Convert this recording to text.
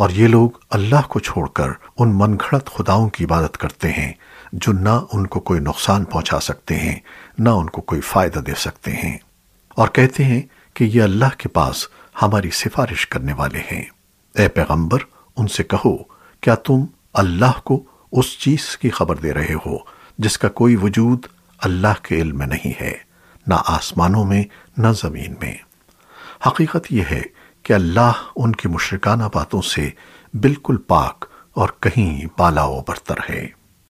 اور یہ لوگ اللہ کو چھوڑ کر ان من گھڑت خداؤں کی عبادت کرتے ہیں، جو نہ ان کو کوئی نقصان پہنچا سکتے ہیں، نہ ان کو کوئی فائدہ دے سکتے ہیں۔ اور کہتے ہیں کہ یہ اللہ کے پاس ہماری سفارش کرنے والے ہیں۔ اے پیغمبر، ان سے کہو، کیا تم اللہ کو اس چیز کی خبر دے رہے ہو جس کا کوئی وجود اللہ کے علم میں نہیں ہے، نہ آسمانوں میں، نہ زمین میں؟ حقیقت یہ ہے کہ اللہ ان کی مشرکانہ باتوں سے بالکل پاک اور کہیں بالا و برتر ہے۔